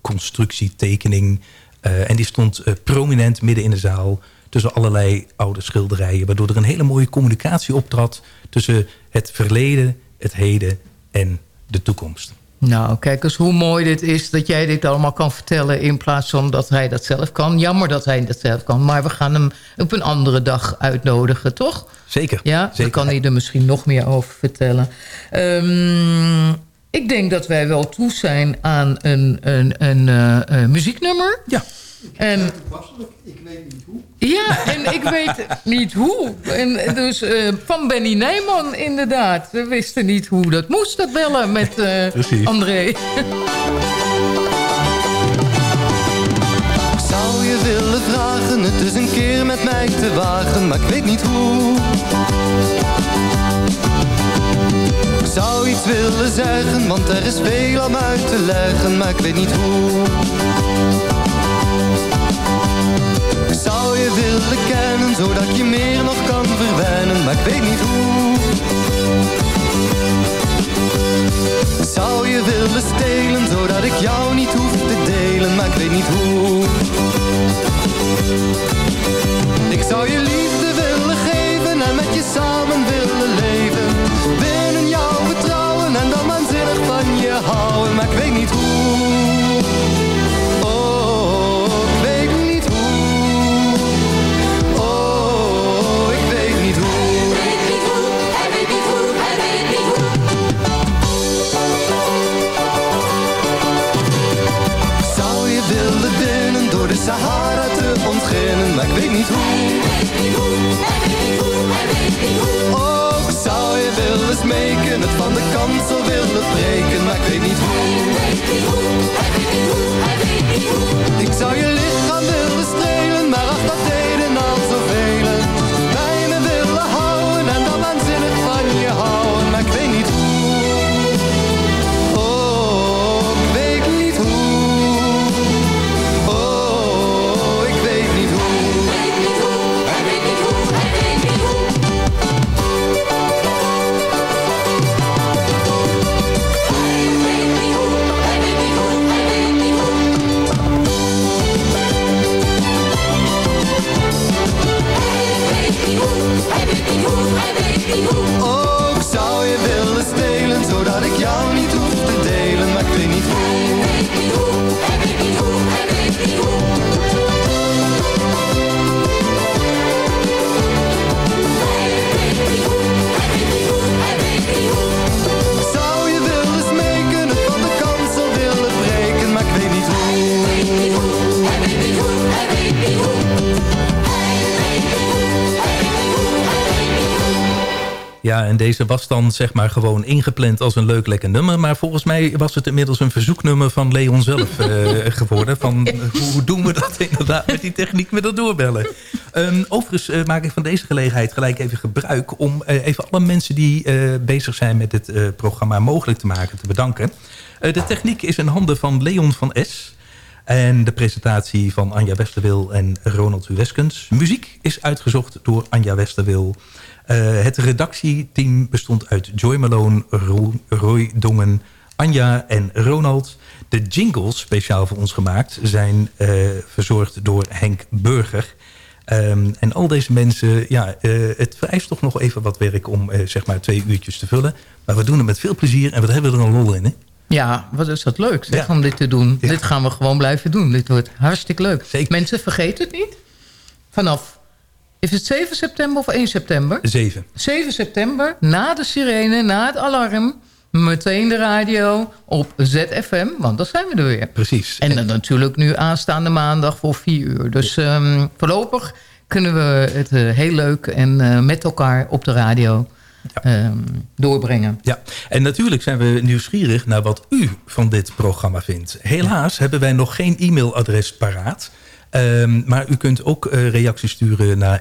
constructietekening. En die stond prominent midden in de zaal tussen allerlei oude schilderijen. Waardoor er een hele mooie communicatie optrad tussen het verleden, het heden en de toekomst. Nou, kijk eens hoe mooi dit is dat jij dit allemaal kan vertellen... in plaats van dat hij dat zelf kan. Jammer dat hij dat zelf kan, maar we gaan hem op een andere dag uitnodigen, toch? Zeker. Ja, dan zeker. kan hij er misschien nog meer over vertellen. Ehm, ik denk dat wij wel toe zijn aan een, een, een eh, muzieknummer. Ja. En, Ik weet niet hoe. ja, en ik weet niet hoe. En dus eh, van Benny Nijman, inderdaad. We wisten niet hoe dat moest, dat bellen met eh, Precies. André. (laughs) Ik zou je willen vragen het dus een keer met mij te wagen, maar ik weet niet hoe. Ik zou iets willen zeggen, want er is veel om uit te leggen, maar ik weet niet hoe. Je willen kennen, zodat je meer nog kan verwennen, maar ik weet niet hoe. Zou je willen stelen, zodat ik jou niet hoef te delen, maar ik weet niet hoe. Ik zou je liefde willen geven en met je samen willen leven. Binnen jou vertrouwen en dan waanzinnig van je houden, maar ik weet niet hoe. Maar ik weet niet hoe. Oh, ik zou je willen smeken, het van de kansel willen breken, maar ik weet niet hoe. Ik zou je lichaam willen strelen, En deze was dan zeg maar gewoon ingepland als een leuk lekker nummer. Maar volgens mij was het inmiddels een verzoeknummer van Leon zelf eh, (laughs) geworden. Van eh, hoe doen we dat inderdaad met die techniek met dat doorbellen. Ehm, overigens eh, maak ik van deze gelegenheid gelijk even gebruik... om even alle mensen die bezig zijn met dit programma mogelijk te maken te bedanken. De techniek is in handen van Leon van S... En de presentatie van Anja Westerwil en Ronald Weskens. Muziek is uitgezocht door Anja Westerwil. Eh, het redactieteam bestond uit Joy Malone, Ro- Roy Dongen, Anja en Ronald. De jingles, speciaal voor ons gemaakt, zijn eh, verzorgd door Henk Burger. Ehm, en al deze mensen, ja, eh, het vereist toch nog even wat werk om zeg maar twee uurtjes te vullen. Maar we doen het met veel plezier en wat hebben we er een lol in, hè? Ja, wat is dat leuk zeg, Ja. om dit te doen. Ja. Dit gaan we gewoon blijven doen. Dit wordt hartstikke leuk. Zeker. Mensen, vergeet het niet. Vanaf, is het 7 september of 1 september? Zeven. 7 september, na de sirene, na het alarm... meteen de radio op ZFM, want dan zijn we er weer. Precies. En dan natuurlijk nu aanstaande maandag voor 4 uur. Dus ehm, voorlopig kunnen we het eh, heel leuk en eh, met elkaar op de radio ehm, doorbrengen. Ja, en natuurlijk zijn we nieuwsgierig naar wat u van dit programma vindt. Helaas hebben wij nog geen e-mailadres paraat. Ehm, maar u kunt ook eh, reacties sturen naar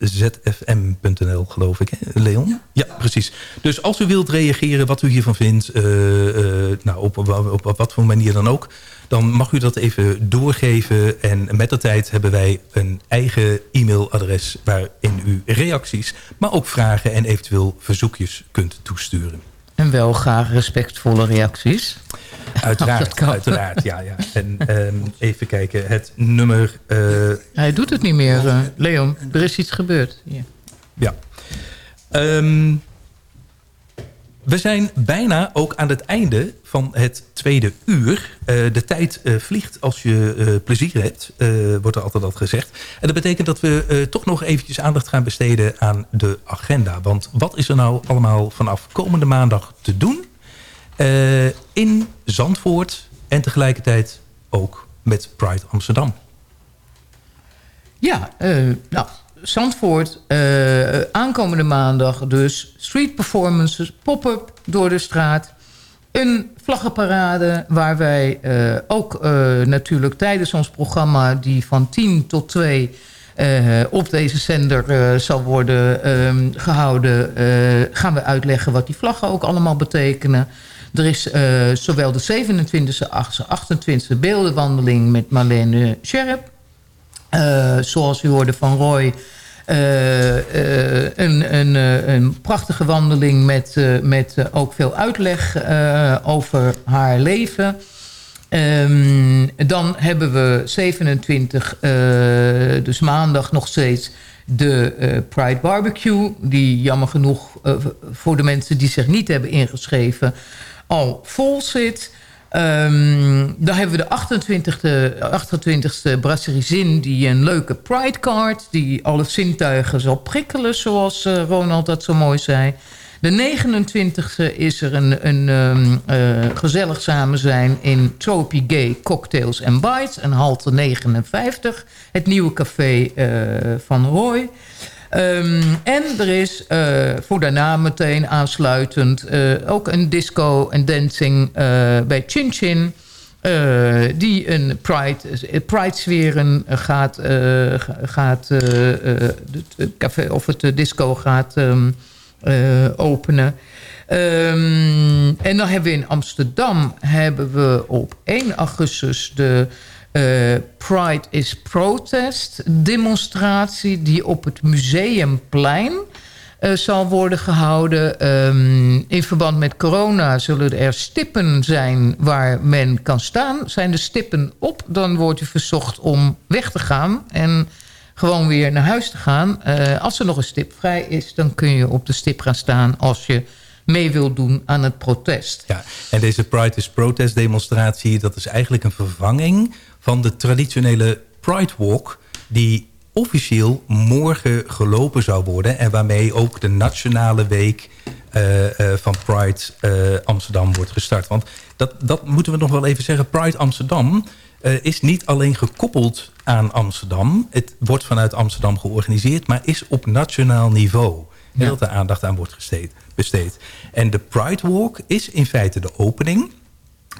zfm.nl, geloof ik, hè, Leon? Ja. precies. Dus als u wilt reageren wat u hiervan vindt... eh, eh, nou, op, op, op wat voor manier dan ook... dan mag u dat even doorgeven. En met de tijd hebben wij een eigen e-mailadres... waarin u reacties, maar ook vragen en eventueel verzoekjes kunt toesturen. En wel graag respectvolle reacties. Uiteraard, (laughs) uiteraard, ja. ja. En ehm, even kijken, het nummer... eh, Hij doet het niet meer, eh, Leon. Er is iets gebeurd. Ja. Ja. Ehm, we zijn bijna ook aan het einde van het tweede uur. Eh, de tijd eh, vliegt als je eh, plezier hebt, wordt er altijd al gezegd. En dat betekent dat we toch nog eventjes aandacht gaan besteden aan de agenda. Want wat is er nou allemaal vanaf komende maandag te doen? in Zandvoort en tegelijkertijd ook met Pride Amsterdam. Ja, nou, Zandvoort, eh, aankomende maandag dus street performances, pop-up door de straat. Een vlaggenparade waar wij eh, ook eh, natuurlijk tijdens ons programma... die van 10 tot 2 eh, op deze zender zal worden ehm, gehouden... eh, gaan we uitleggen wat die vlaggen ook allemaal betekenen. Er is zowel de 27e als 28e beeldenwandeling met Marlene Scherp... Eh, zoals u hoorde van Roy... eh, eh, een, een, een prachtige wandeling met, met ook veel uitleg over haar leven. Ehm, dan hebben we 27, eh, dus maandag nog steeds de Pride Barbecue. Die jammer genoeg voor de mensen die zich niet hebben ingeschreven al vol zit. Ehm, dan hebben we de 28e, 28e Brasserie Zin... die een leuke Pride card... die alle zintuigen zal prikkelen, zoals eh, Ronald dat zo mooi zei. De 29e is er een, een ehm, eh, gezellig samen zijn... in Tropy Gay Cocktails and Bites, een halte 59. Het nieuwe café eh, van Roy... Ehm, en er is eh, voor daarna meteen aansluitend eh, ook een disco en dancing eh, bij Chin Chin. die een Pride, Pride sferen gaat, ga- gaat het café of het disco gaat ehm, eh, openen. Ehm, en dan hebben we in Amsterdam hebben we op 1 augustus de eh, Pride is Protest demonstratie... die op het Museumplein eh, zal worden gehouden. Ehm, in verband met corona zullen er stippen zijn waar men kan staan. Zijn de stippen op, dan wordt u verzocht om weg te gaan... en gewoon weer naar huis te gaan. Eh, als er nog een stip vrij is, dan kun je op de stip gaan staan... als je mee wilt doen aan het protest. Ja, en deze Pride is Protest demonstratie... dat is eigenlijk een vervanging van de traditionele Pride Walk... die officieel morgen gelopen zou worden... en waarmee ook de nationale week eh, eh, van Pride eh, Amsterdam wordt gestart. Want dat, dat moeten we nog wel even zeggen. Pride Amsterdam is niet alleen gekoppeld aan Amsterdam. Het wordt vanuit Amsterdam georganiseerd... maar is op nationaal niveau heel aandacht aan wordt gesteed, besteed. En de Pride Walk is in feite de opening...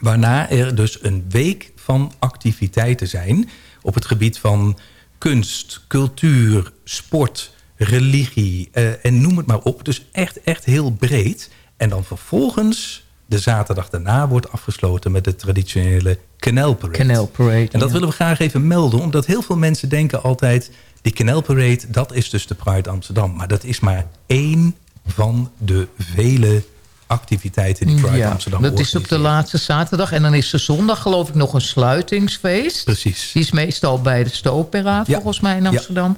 waarna er dus een week van activiteiten zijn... op het gebied van kunst, cultuur, sport, religie eh, en noem het maar op. Dus echt, echt heel breed. En dan vervolgens, de zaterdag daarna, wordt afgesloten... met de traditionele Canal Parade. Canal Parade, En dat ja. willen we graag even melden... omdat heel veel mensen denken altijd... die Canal Parade, dat is dus de Pride Amsterdam. Maar dat is maar één van de vele activiteiten die Pride Ja, Amsterdam dat is op de laatste zaterdag. En dan is er zondag geloof ik nog een sluitingsfeest. Precies. Die is meestal bij de Stoopera volgens mij in Amsterdam.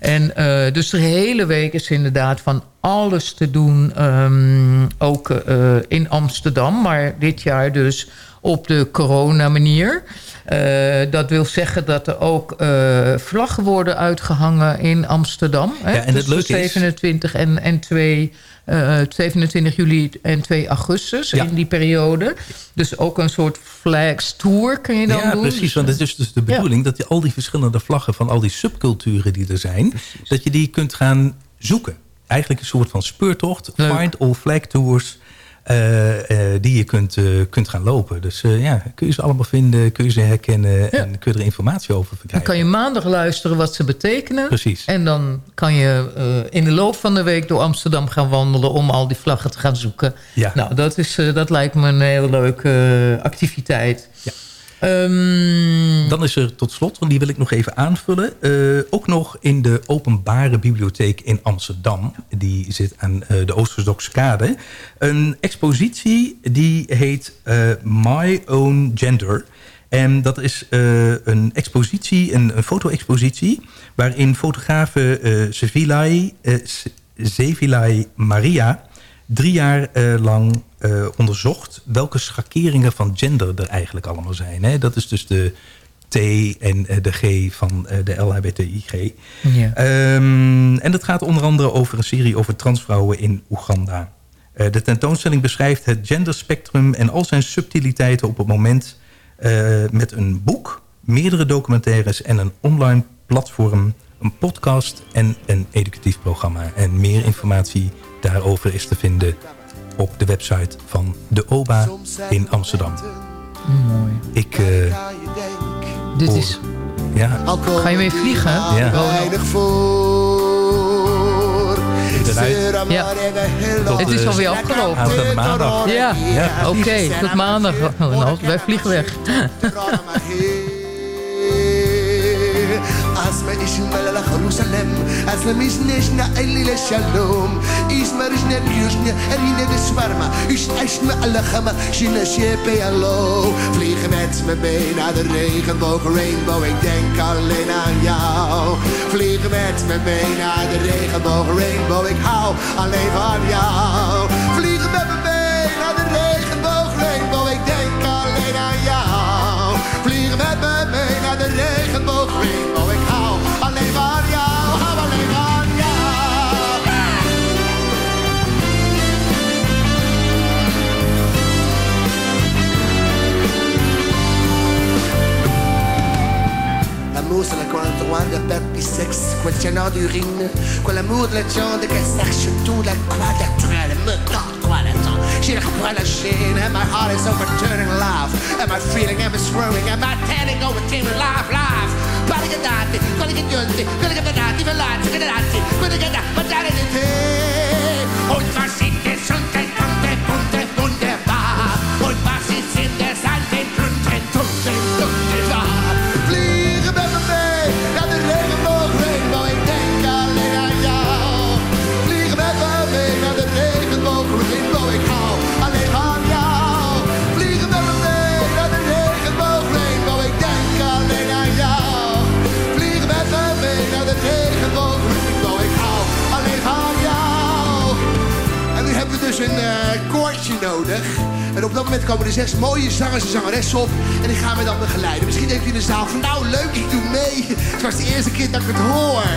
En eh, dus de hele week is inderdaad van alles te doen. ehm, ook eh, in Amsterdam. Maar dit jaar dus op de corona manier. Eh, dat wil zeggen dat er ook eh, vlaggen worden uitgehangen in Amsterdam. Hè? Ja, en het Tussen leuke is- 27 en, en 2, eh, 27 juli en 2 augustus Ja. in die periode. Dus ook een soort flags tour kun je dan ja, doen. precies. Dus, Want het is dus de bedoeling dat je al die verschillende vlaggen... van al die subculturen die er zijn... dat je die kunt gaan zoeken. Eigenlijk een soort van speurtocht. Leuk. Find all flag tours. Eh, eh, die je kunt, eh, kunt gaan lopen. Dus ja, kun je ze allemaal vinden, kun je ze herkennen en kun je er informatie over Dan verkrijgen. kan je maandag luisteren wat ze betekenen. Precies. En dan kan je in de loop van de week door Amsterdam gaan wandelen... om al die vlaggen te gaan zoeken. Ja. Nou, dat, is, dat lijkt me een hele leuke activiteit. Ja. Ehm, Dan is er tot slot, want die wil ik nog even aanvullen... eh, ook nog in de openbare bibliotheek in Amsterdam... die zit aan eh, de Oosterstokskade... een expositie die heet eh, My Own Gender... En dat is een expositie, een, een foto-expositie... waarin fotografe eh Sevilai, Se- Sevilai Maria drie jaar lang eh, onderzocht... welke schakeringen van gender er eigenlijk allemaal zijn. Hè? Dat is dus de T en eh, de G van eh, de LHBTIG. ja. Ehm, en dat gaat onder andere over een serie over transvrouwen in Oeganda. De tentoonstelling beschrijft het genderspectrum en al zijn subtiliteiten op het moment... met een boek, meerdere documentaires en een online platform... een podcast en een educatief programma. En meer informatie daarover is te vinden op de website van de OBA in Amsterdam. Mooi. Ik, eh, Dit hoor- is... ja, Ga je mee vliegen? Ja. Weinig voor. eruit. Ja. Tot, Het is eh, alweer afgelopen. aanstaande maandag. Ja, Ja. oké. Tot maandag. Nou, wij vliegen weg. اسم إشمال لخروسلم اسم مش نشنا اللي للشلوم اسم رجنا بيوشنا رينا دسفرما إش أشنا على خما شنا شيبي allo Vliegen met me mee naar de regenboog rainbow Ik denk alleen aan jou Vliegen met me mee naar de regenboog rainbow Ik hou alleen van jou Vliegen l'amour sur le coin droit, le peuple bisexe, quoi d'urine, quoi l'amour de la de qu'elle sache tout, la croix de me tente quoi la. She like what a sheen, and my heart is overturning love. And my feeling, am swirling, And my oh, turning over team life, life? Gonna get dirty, gonna get dirty, gonna get the dirty, the lights, gonna get dirty, gonna get that, but that is it. Zes mooie zangers en zangeressen op. En die gaan me dan begeleiden. Misschien denkt u in de zaal van nou leuk, ik doe mee. Het was de eerste keer dat ik het hoor.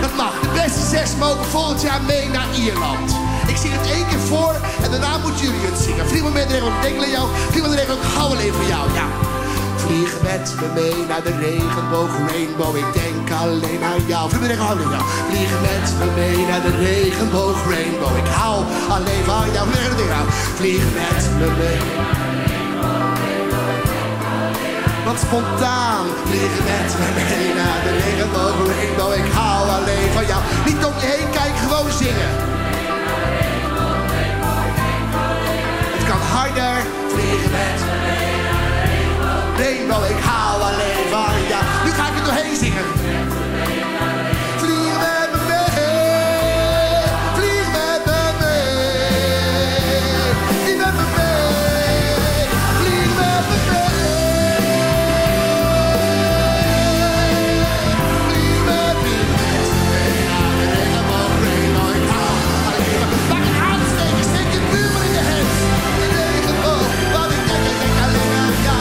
Dat mag. De beste zes mogen volgend jaar mee naar Ierland. Ik zing het één keer voor en daarna moeten jullie het zingen. Vliegmoment regel ik denk aan jou. Regel ik hou alleen van jou. Ja. Vliegen met me mee naar de regenboog rainbow. Ik denk alleen aan jou. Vliegen met me jou. Vliegen met me mee naar de regenboog rainbow. Ik hou alleen van jou. Met. Vliegen met me mee. Wat spontaan. Vliegen met me mee naar de regenboog rainbow. Ik hou alleen van jou. Niet om je heen kijken, gewoon zingen. Het kan harder. Vliegen met me mee. Rainbow, ik hou alleen van jou. Nu ga ik er doorheen zingen.